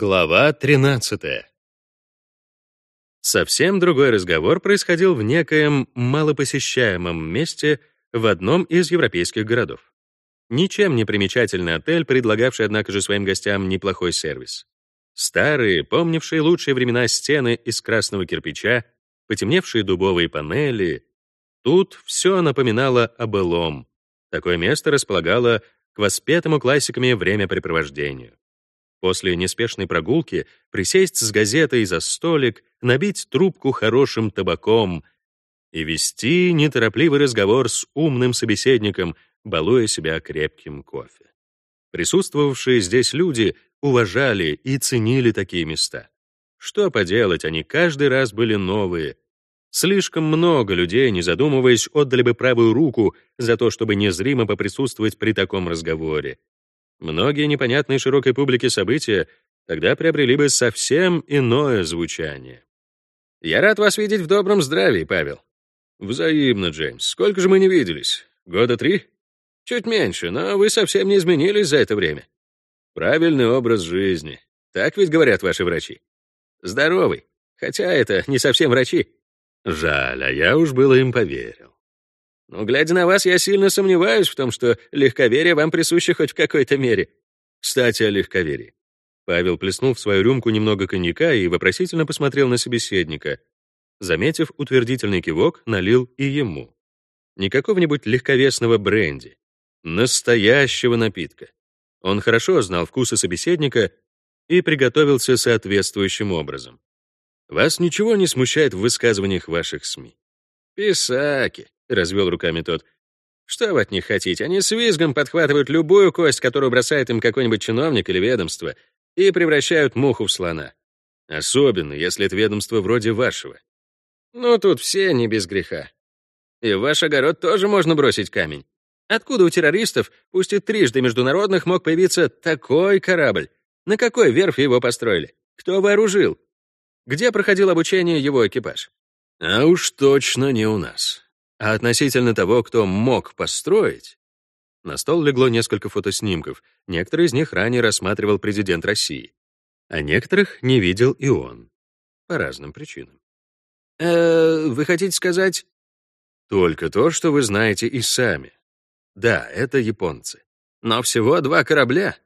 Глава 13. Совсем другой разговор происходил в некоем малопосещаемом месте в одном из европейских городов. Ничем не примечательный отель, предлагавший, однако же, своим гостям неплохой сервис. Старые, помнившие лучшие времена стены из красного кирпича, потемневшие дубовые панели. Тут все напоминало о былом. Такое место располагало к воспетому классиками времяпрепровождению. После неспешной прогулки присесть с газетой за столик, набить трубку хорошим табаком и вести неторопливый разговор с умным собеседником, балуя себя крепким кофе. Присутствовавшие здесь люди уважали и ценили такие места. Что поделать, они каждый раз были новые. Слишком много людей, не задумываясь, отдали бы правую руку за то, чтобы незримо поприсутствовать при таком разговоре. Многие непонятные широкой публике события тогда приобрели бы совсем иное звучание. «Я рад вас видеть в добром здравии, Павел». «Взаимно, Джеймс. Сколько же мы не виделись? Года три?» «Чуть меньше, но вы совсем не изменились за это время». «Правильный образ жизни. Так ведь говорят ваши врачи?» «Здоровый. Хотя это не совсем врачи». «Жаль, а я уж было им поверил». Но, глядя на вас, я сильно сомневаюсь в том, что легковерие вам присуще хоть в какой-то мере. Кстати, о легковерии. Павел плеснул в свою рюмку немного коньяка и вопросительно посмотрел на собеседника. Заметив утвердительный кивок, налил и ему. Не какого-нибудь легковесного бренди, настоящего напитка. Он хорошо знал вкусы собеседника и приготовился соответствующим образом. Вас ничего не смущает в высказываниях ваших СМИ? Писаки, развел руками тот. Что вы от них хотите? Они с визгом подхватывают любую кость, которую бросает им какой-нибудь чиновник или ведомство, и превращают муху в слона. Особенно, если это ведомство вроде вашего. Ну, тут все не без греха. И в ваш огород тоже можно бросить камень. Откуда у террористов, пусть и трижды международных, мог появиться такой корабль? На какой верфи его построили? Кто вооружил? Где проходил обучение его экипаж? А уж точно не у нас. А относительно того, кто мог построить, на стол легло несколько фотоснимков, некоторые из них ранее рассматривал президент России, а некоторых не видел и он. По разным причинам. «Э, вы хотите сказать...» «Только то, что вы знаете и сами. Да, это японцы. Но всего два корабля,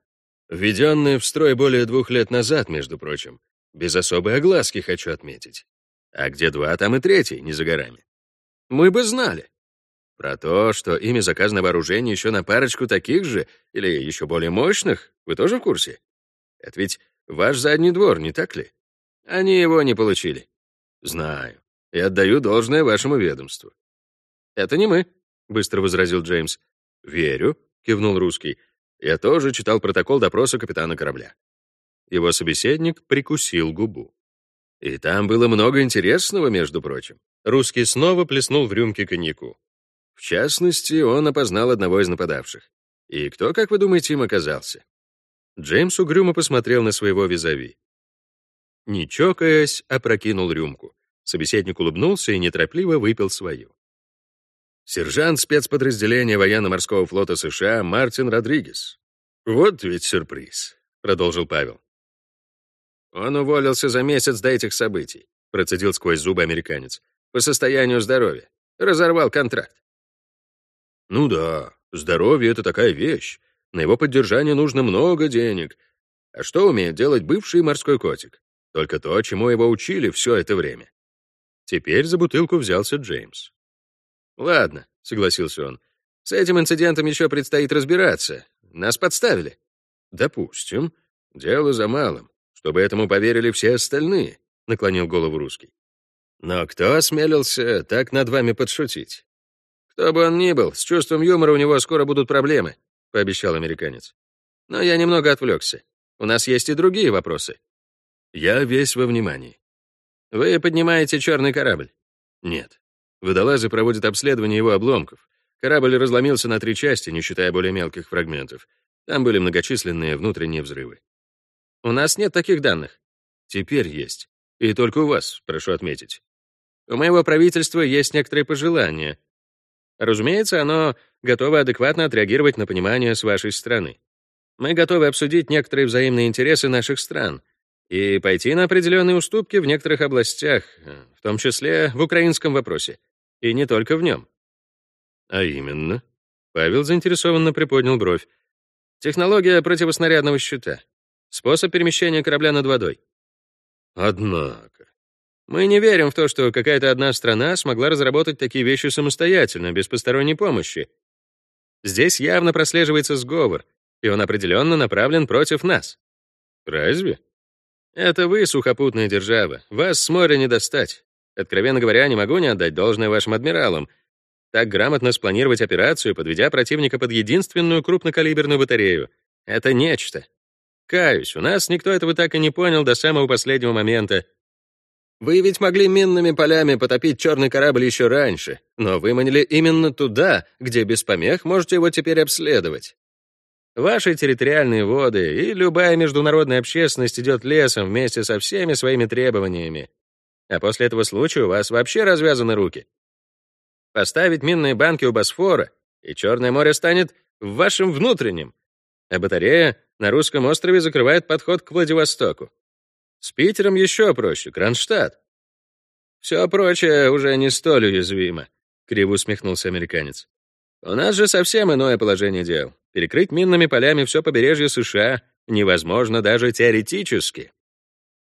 введенные в строй более двух лет назад, между прочим. Без особой огласки, хочу отметить. А где два, там и третий, не за горами. Мы бы знали. Про то, что ими заказано вооружение еще на парочку таких же или еще более мощных, вы тоже в курсе? Это ведь ваш задний двор, не так ли? Они его не получили. Знаю. И отдаю должное вашему ведомству. Это не мы, быстро возразил Джеймс. Верю, кивнул русский. Я тоже читал протокол допроса капитана корабля. Его собеседник прикусил губу. И там было много интересного, между прочим. Русский снова плеснул в рюмке коньяку. В частности, он опознал одного из нападавших. И кто, как вы думаете, им оказался? Джеймс угрюмо посмотрел на своего визави. Не чокаясь, опрокинул рюмку. Собеседник улыбнулся и неторопливо выпил свою. Сержант спецподразделения военно-морского флота США Мартин Родригес. Вот ведь сюрприз, продолжил Павел. Он уволился за месяц до этих событий, процедил сквозь зубы американец по состоянию здоровья. Разорвал контракт. Ну да, здоровье — это такая вещь. На его поддержание нужно много денег. А что умеет делать бывший морской котик? Только то, чему его учили все это время. Теперь за бутылку взялся Джеймс. «Ладно», — согласился он. «С этим инцидентом еще предстоит разбираться. Нас подставили». «Допустим. Дело за малым. Чтобы этому поверили все остальные», — наклонил голову русский. Но кто осмелился так над вами подшутить? Кто бы он ни был, с чувством юмора у него скоро будут проблемы, пообещал американец. Но я немного отвлекся. У нас есть и другие вопросы. Я весь во внимании. Вы поднимаете черный корабль? Нет. Водолазы проводят обследование его обломков. Корабль разломился на три части, не считая более мелких фрагментов. Там были многочисленные внутренние взрывы. У нас нет таких данных. Теперь есть. И только у вас, прошу отметить. У моего правительства есть некоторые пожелания. Разумеется, оно готово адекватно отреагировать на понимание с вашей стороны. Мы готовы обсудить некоторые взаимные интересы наших стран, и пойти на определенные уступки в некоторых областях, в том числе в украинском вопросе, и не только в нем. А именно? Павел заинтересованно приподнял бровь. Технология противоснарядного щита. Способ перемещения корабля над водой. Однако. Мы не верим в то, что какая-то одна страна смогла разработать такие вещи самостоятельно, без посторонней помощи. Здесь явно прослеживается сговор, и он определенно направлен против нас. Разве? Это вы, сухопутная держава. Вас с моря не достать. Откровенно говоря, не могу не отдать должное вашим адмиралам. Так грамотно спланировать операцию, подведя противника под единственную крупнокалиберную батарею. Это нечто. Каюсь, у нас никто этого так и не понял до самого последнего момента. Вы ведь могли минными полями потопить черный корабль еще раньше, но выманили именно туда, где без помех можете его теперь обследовать. Ваши территориальные воды и любая международная общественность идет лесом вместе со всеми своими требованиями. А после этого случая у вас вообще развязаны руки. Поставить минные банки у Босфора, и Черное море станет в вашем внутреннем, а батарея на русском острове закрывает подход к Владивостоку. С Питером еще проще, Кронштадт. Все прочее уже не столь уязвимо, криво усмехнулся американец. У нас же совсем иное положение дел. Перекрыть минными полями все побережье США невозможно даже теоретически.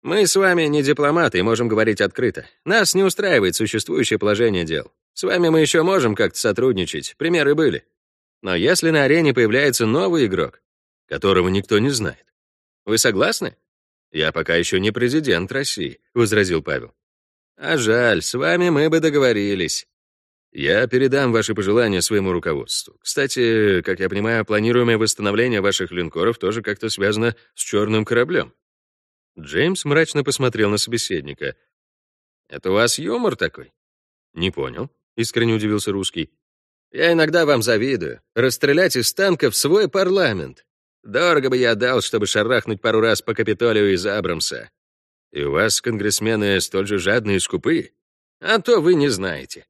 Мы с вами не дипломаты и можем говорить открыто. Нас не устраивает существующее положение дел. С вами мы еще можем как-то сотрудничать, примеры были. Но если на арене появляется новый игрок, которого никто не знает. Вы согласны? Я пока еще не президент России, возразил Павел. А жаль, с вами мы бы договорились. Я передам ваши пожелания своему руководству. Кстати, как я понимаю, планируемое восстановление ваших линкоров тоже как-то связано с черным кораблем. Джеймс мрачно посмотрел на собеседника. Это у вас юмор такой? Не понял, искренне удивился русский. Я иногда вам завидую. Расстрелять из танков свой парламент. Дорого бы я дал, чтобы шарахнуть пару раз по Капитолию из Абрамса. И у вас конгрессмены столь же жадные и скупые? А то вы не знаете.